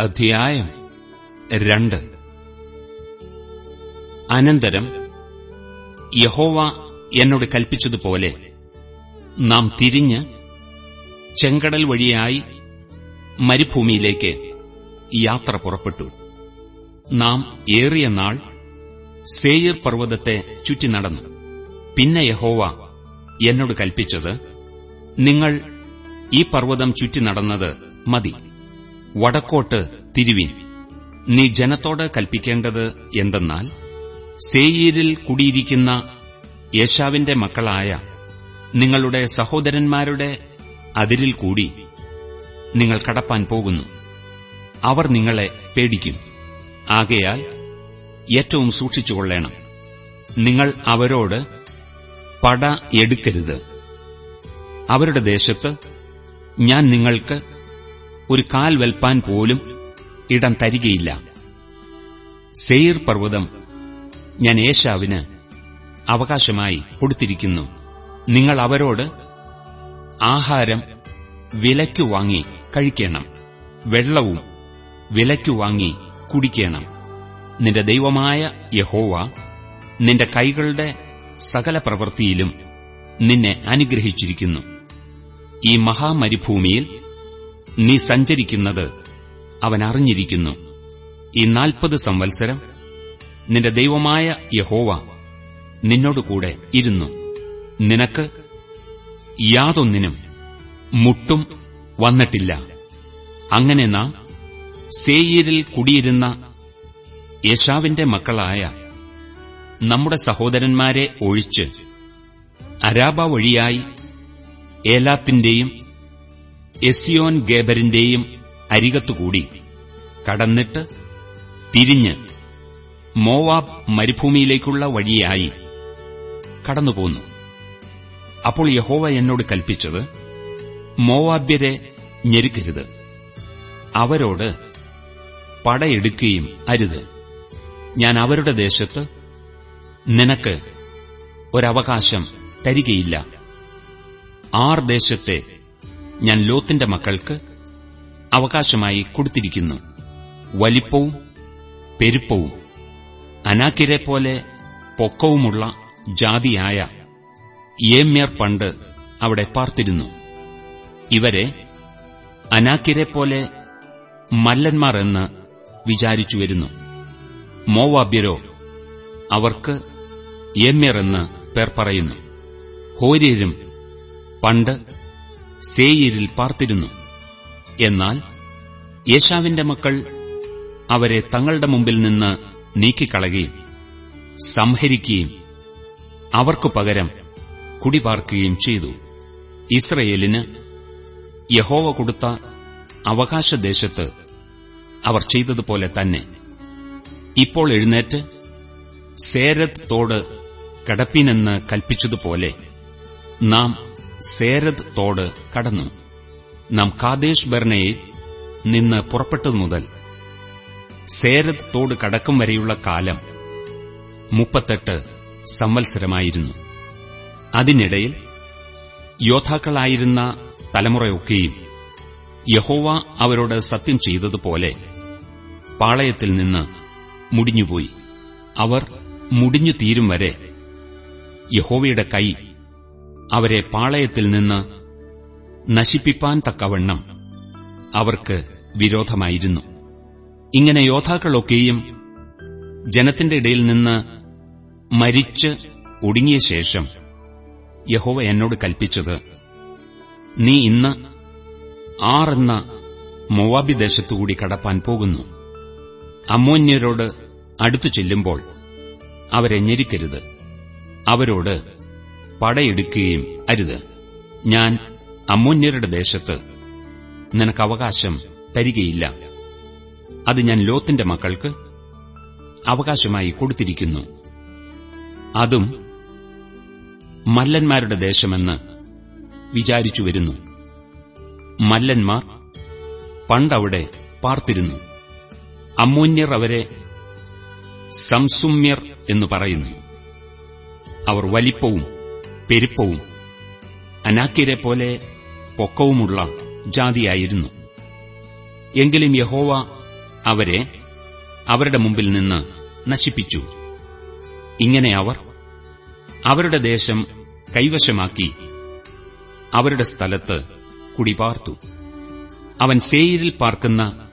അധ്യായം രണ്ട്. അനന്തരം യഹോവ എന്നോട് കൽപ്പിച്ചതുപോലെ നാം തിരിഞ്ഞ് ചെങ്കടൽ വഴിയായി മരുഭൂമിയിലേക്ക് യാത്ര പുറപ്പെട്ടു. നാം ഏറിയ നാൾ സേയിർ പർവതത്തെ ചുറ്റി നടന്നു. പിന്നെ യഹോവ എന്നോട് കൽപ്പിച്ചത് നിങ്ങൾ ഈ പർവതം ചുറ്റി നടന്നത് മതി. വടക്കോട്ട് തിരുവിൻ. നീ ജനത്തോട് കൽപ്പിക്കേണ്ടത് എന്തെന്നാൽ സേയീരിൽ കുടിയിരിക്കുന്ന യേശാവിന്റെ മക്കളായ നിങ്ങളുടെ സഹോദരന്മാരുടെ അതിരിൽ കൂടി നിങ്ങൾ കടപ്പാൻ പോകുന്നു. അവർ നിങ്ങളെ പേടിക്കും ആകയാൽ ഏറ്റവും സൂക്ഷിച്ചുകൊള്ളേണം നിങ്ങൾ അവരോട് പട എടുക്കരുത്. അവരുടെ ദേശത്ത് ഞാൻ നിങ്ങൾക്ക് ഒരു കാൽ വെൽപ്പാൻ പോലും ഇടം തരികയില്ല. സെയിർ പർവതം ഞാൻ ഏശാവിന് അവകാശമായി കൊടുത്തിരിക്കുന്നു. നിങ്ങൾ അവരോട് ആഹാരം വിലയ്ക്കു വാങ്ങി കഴിക്കണം. വെള്ളവും വിലയ്ക്കു വാങ്ങി കുടിക്കണം. നിന്റെ ദൈവമായ യഹോവ നിന്റെ കൈകളുടെ സകല പ്രവൃത്തിയിലും നിന്നെ അനുഗ്രഹിച്ചിരിക്കുന്നു. ഈ മഹാമരുഭൂമിയിൽ നീ സഞ്ചരിക്കുന്നത് അവൻ അറിഞ്ഞിരിക്കുന്നു. ഈ നാൽപ്പത് സംവത്സരം നിന്റെ ദൈവമായ യഹോവ നിന്നോടുകൂടെ ഇരുന്നു. നിനക്ക് യാതൊന്നിനും മുട്ടും വന്നിട്ടില്ല. അങ്ങനെ നാം സേയിരിൽ കുടിയിരുന്ന യശാവിന്റെ മക്കളായ നമ്മുടെ സഹോദരന്മാരെ ഒഴിച്ച് അരാബ വഴിയായി ഏലാത്തിന്റെയും എസിയോൻ ഗേബറിന്റെയും അരികത്തുകൂടി. കടന്നിട്ട് തിരിഞ്ഞ് മോവാബ് മരുഭൂമിയിലേക്കുള്ള വഴിയായി കടന്നുപോന്നു അപ്പോൾ യഹോവ എന്നോട് കൽപ്പിച്ചത് മോവാബ്യരെ ഞെരുക്കരുത്. അവരോട് പടയെടുക്കുകയും അരുത്. ഞാൻ അവരുടെ ദേശത്ത് നിനക്ക് ഒരവകാശം തരികയില്ല. ആർ ദേശത്തെ ഞാൻ ലോത്തിന്റെ മക്കൾക്ക് അവകാശമായി കൊടുത്തിരിക്കുന്നു. വലിപ്പവും പെരുപ്പവും അനാക്കിരെ പോലെ പൊക്കവുമുള്ള ജാതിയായ ഏമ്യർ പണ്ട് അവിടെ പാർത്തിരുന്നു. ഇവരെ അനാക്കിരെ പോലെ മല്ലന്മാർ എന്ന് വിചാരിച്ചു വരുന്നു. മോവാബ്യരോ അവർക്ക് ഏമ്യർ എന്ന് പേർ പറയുന്നു. ഹോര്യരും പണ്ട് സേയിരിൽ പാർത്തിരുന്നു. എന്നാൽ യേശാവിന്റെ മക്കൾ അവരെ തങ്ങളുടെ മുമ്പിൽ നിന്ന് നീക്കിക്കളയുകയും സംഹരിക്കുകയും അവർക്കു പകരം കുടിപാർക്കുകയും ചെയ്തു. ഇസ്രയേലിന് യഹോവ കൊടുത്ത അവകാശദേശത്ത് അവർ ചെയ്തതുപോലെ തന്നെ. ഇപ്പോൾ എഴുന്നേറ്റ് സേരത് തോട് കടപ്പിനെന്ന് കൽപ്പിച്ചതുപോലെ നാം സേരത് തോട് കടന്നു. നാം കാദേശ് ബർണയിൽ നിന്ന് പുറപ്പെട്ടതു മുതൽ സേരത് തോട് കടക്കും വരെയുള്ള കാലം മുപ്പത്തെട്ട് സംവത്സരമായിരുന്നു. അതിനിടയിൽ യോദ്ധാക്കളായിരുന്ന തലമുറയൊക്കെയും യഹോവ അവരോട് സത്യം ചെയ്തതുപോലെ പാളയത്തിൽ നിന്ന് മുടിഞ്ഞുപോയി. അവർ മുടിഞ്ഞു തീരും വരെ യഹോവയുടെ കൈ അവരെ പാളയത്തിൽ നിന്ന് നശിപ്പിപ്പാൻ തക്കവണ്ണം അവർക്ക് വിരോധമായിരുന്നു. ഇങ്ങനെ യോദ്ധാക്കളൊക്കെയും ജനത്തിന്റെ ഇടയിൽ നിന്ന് മരിച്ച് ഒടുങ്ങിയ ശേഷം യഹോവ എന്നോട് കൽപ്പിച്ചത് നീ ഇന്ന് ആറെന്ന മൊവാബി ദേശത്തുകൂടി കടപ്പാൻ പോകുന്നു. അമോന്യരോട് അടുത്തു ചെല്ലുമ്പോൾ അവരെ ഞെരിക്കരുത്. അവരോട് പടയെടുക്കുകയും അരുത്. ഞാൻ അമ്മോന്യരുടെ ദേശത്ത് നിനക്ക് അവകാശം തരികയില്ല. അത് ഞാൻ ലോത്തിന്റെ മക്കൾക്ക് അവകാശമായി കൊടുത്തിരിക്കുന്നു. അതും മല്ലന്മാരുടെ ദേശമെന്ന് വിചാരിച്ചു വരുന്നു. മല്ലന്മാർ പണ്ടവിടെ പാർത്തിരുന്നു. അമ്മൂന്യർ അവരെ സംസുമ്യർ എന്നു പറയുന്നു. അവർ വലിപ്പവും പെരുപ്പവും അനാക്കിരെ പോലെ പൊക്കവുമുള്ള ജാതിയായിരുന്നു. എങ്കിലും യഹോവ അവരെ അവരുടെ മുമ്പിൽ നിന്ന് നശിപ്പിച്ചു. ഇങ്ങനെ അവർ അവരുടെ ദേശം കൈവശമാക്കി അവരുടെ സ്ഥലത്ത് കുടിപാർത്തു. അവൻ സേയിരിൽ പാർക്കുന്ന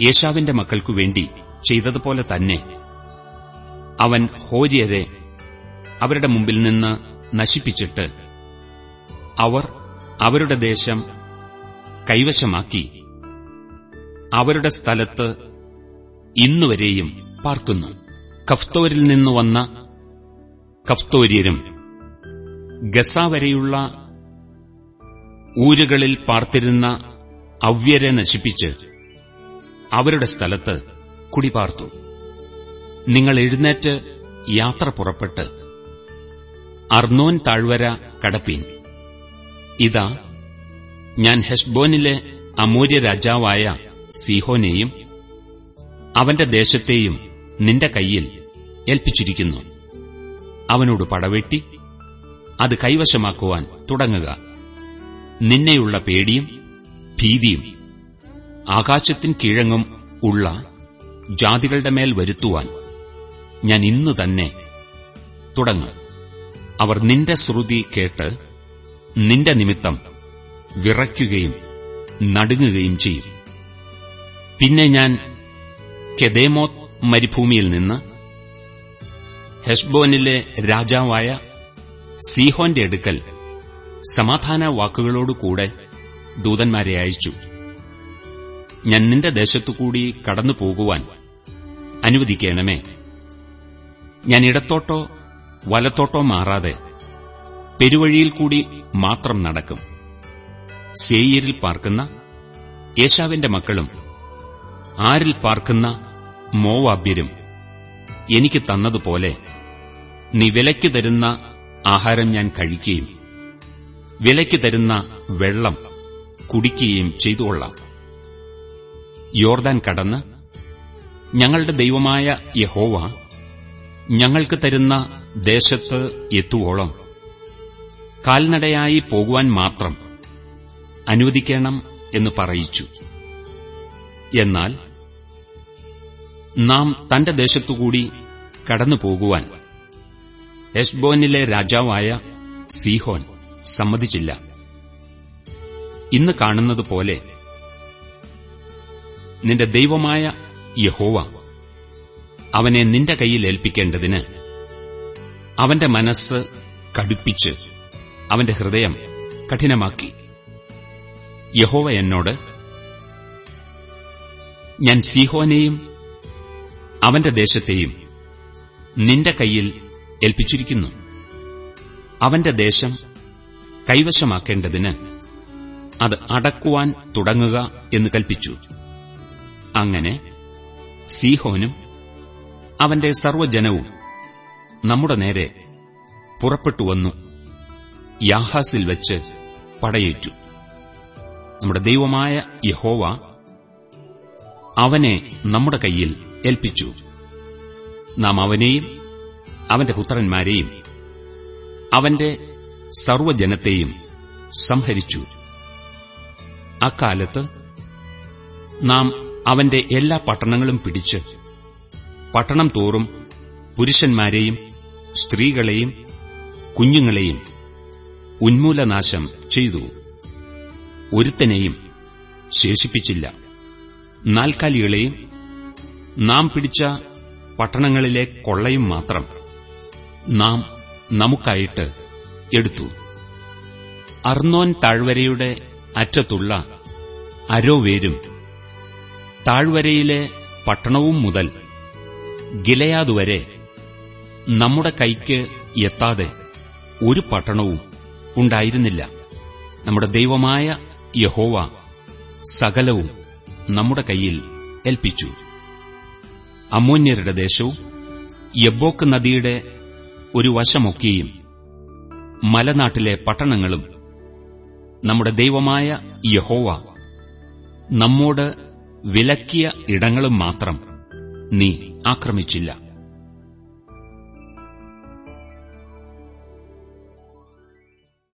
യേശാവിന്റെ മക്കൾക്കു വേണ്ടി ചെയ്തതുപോലെ തന്നെ അവൻ ഹോര്യരെ അവരുടെ മുമ്പിൽ നിന്ന് നശിപ്പിച്ചിട്ട് അവർ അവരുടെ ദേശം കൈവശമാക്കി. അവരുടെ സ്ഥലത്ത് ഇന്നുവരെയും പാർക്കുന്നു. കഫ്തോരിൽ നിന്ന് വന്ന കഫ്തോര്യരും ഗസ വരെയുള്ള ഊരുകളിൽ പാർത്തിരുന്ന അവ്യരെ നശിപ്പിച്ച് അവരുടെ സ്ഥലത്ത് കുടിപാർത്തു. നിങ്ങൾ എഴുന്നേറ്റ് യാത്ര പുറപ്പെട്ട് അർണോൻ താഴ്വര കടപ്പീൻ. ഇതാ ഞാൻ ഹെഷ്ബോനിലെ അമൂര്യ രാജാവായ സീഹോനെയും അവന്റെ ദേശത്തെയും നിന്റെ കയ്യിൽ ഏൽപ്പിച്ചിരിക്കുന്നു. അവനോട് പടവെട്ടി അത് കൈവശമാക്കുവാൻ തുടങ്ങുക. നിന്നെയുള്ള പേടിയും ഭീതിയും ആകാശത്തിൻ കീഴങ്ങും ഉള്ള ജാതികളുടെ മേൽ വരുത്തുവാൻ ഞാൻ ഇന്നു തന്നെ തുടങ്ങും. അവർ നിന്റെ ശ്രുതി കേട്ട് നിന്റെ നിമിത്തം വിറയ്ക്കുകയും നടുങ്ങുകയും ചെയ്യും. പിന്നെ ഞാൻ കെദേമോത് മരുഭൂമിയിൽ നിന്ന് ഹെസ്ബോനിലെ രാജാവായ സീഹോന്റെ അടുക്കൽ സമാധാന വാക്കുകളോടുകൂടെ ദൂതന്മാരെ അയച്ചു. ഞാൻ നിന്റെ ദേശത്തുകൂടി കടന്നു പോകുവാൻ അനുവദിക്കണമേ. ഞാൻ ഇടത്തോട്ടോ വലത്തോട്ടോ മാറാതെ പെരുവഴിയിൽ കൂടി മാത്രം നടക്കും. സേയിരിൽ പാർക്കുന്ന യേശാവിന്റെ മക്കളും ആരിൽ പാർക്കുന്ന മോവാബ്യരും എനിക്ക് തന്നതുപോലെ നീ വിലയ്ക്ക് തരുന്ന ആഹാരം ഞാൻ കഴിക്കുകയും വിലയ്ക്ക് തരുന്ന വെള്ളം കുടിക്കുകയും ചെയ്തുകൊള്ളാം. യോർദാൻ കടന്ന് ഞങ്ങളുടെ ദൈവമായ യഹോവ ഞങ്ങൾക്ക് തരുന്ന ദേശത്ത് എത്തുവോളം കാൽനടയായി പോകുവാൻ മാത്രം അനുവദിക്കണം എന്ന് പറയിച്ചു. എന്നാൽ നാം തന്റെ ദേശത്തുകൂടി കടന്നു പോകുവാൻ എസ്ബോനിലെ രാജാവായ സീഹോൻ സമ്മതിച്ചില്ല. ഇന്ന് കാണുന്നതുപോലെ നിന്റെ ദൈവമായ യഹോവ അവനെ നിന്റെ കയ്യിൽ ഏൽപ്പിക്കേണ്ടതിന് അവന്റെ മനസ്സ് കടുപ്പിച്ച് അവന്റെ ഹൃദയം കഠിനമാക്കി. യഹോവ എന്നോട് ഞാൻ സീഹോനെയും അവന്റെ ദേശത്തെയും നിന്റെ കയ്യിൽ ഏൽപ്പിച്ചിരിക്കുന്നു. അവന്റെ ദേശം കൈവശമാക്കേണ്ടതിന് അത് അടക്കുവാൻ തുടങ്ങുക എന്ന് കൽപ്പിച്ചു. അങ്ങനെ സീഹോനും അവന്റെ സർവജനവും നമ്മുടെ നേരെ പുറപ്പെട്ടുവന്നു യാഹാസിൽ വെച്ച് പടയേറ്റു. നമ്മുടെ ദൈവമായ യഹോവ അവനെ നമ്മുടെ കയ്യിൽ ഏൽപ്പിച്ചു. നാം അവനെയും അവന്റെ പുത്രന്മാരെയും അവന്റെ സർവജനത്തെയും സംഹരിച്ചു. അക്കാലത്ത് നാം അവന്റെ എല്ലാ പട്ടണങ്ങളും പിടിച്ച് പട്ടണം തോറും പുരുഷന്മാരെയും സ്ത്രീകളെയും കുഞ്ഞുങ്ങളെയും ഉന്മൂലനാശം ചെയ്തു. ഒരുത്തനെയും ശേഷിപ്പിച്ചില്ല. നാൽക്കാലികളെയും നാം പിടിച്ച പട്ടണങ്ങളിലെ കൊള്ളയും മാത്രം നാം നമുക്കായിട്ട് എടുത്തു. അർണോൻ താഴ്വരയുടെ അറ്റത്തുള്ള അരോവേരും താഴ്വരയിലെ പട്ടണവും മുതൽ ഗിലയാതുവരെ നമ്മുടെ കൈക്ക് എത്താതെ ഒരു പട്ടണവും ഉണ്ടായിരുന്നില്ല. നമ്മുടെ ദൈവമായ യഹോവ സകലവും നമ്മുടെ കയ്യിൽ ഏൽപ്പിച്ചു. അമോന്യരുടെ ദേശവും യബ്ബോക്ക് നദിയുടെ ഒരു വശമൊക്കെയും മലനാട്ടിലെ പട്ടണങ്ങളും നമ്മുടെ ദൈവമായ യഹോവ നമ്മോട് വിലക്കിയ ഇടങ്ങളും മാത്രം നീ ആക്രമിച്ചില്ല.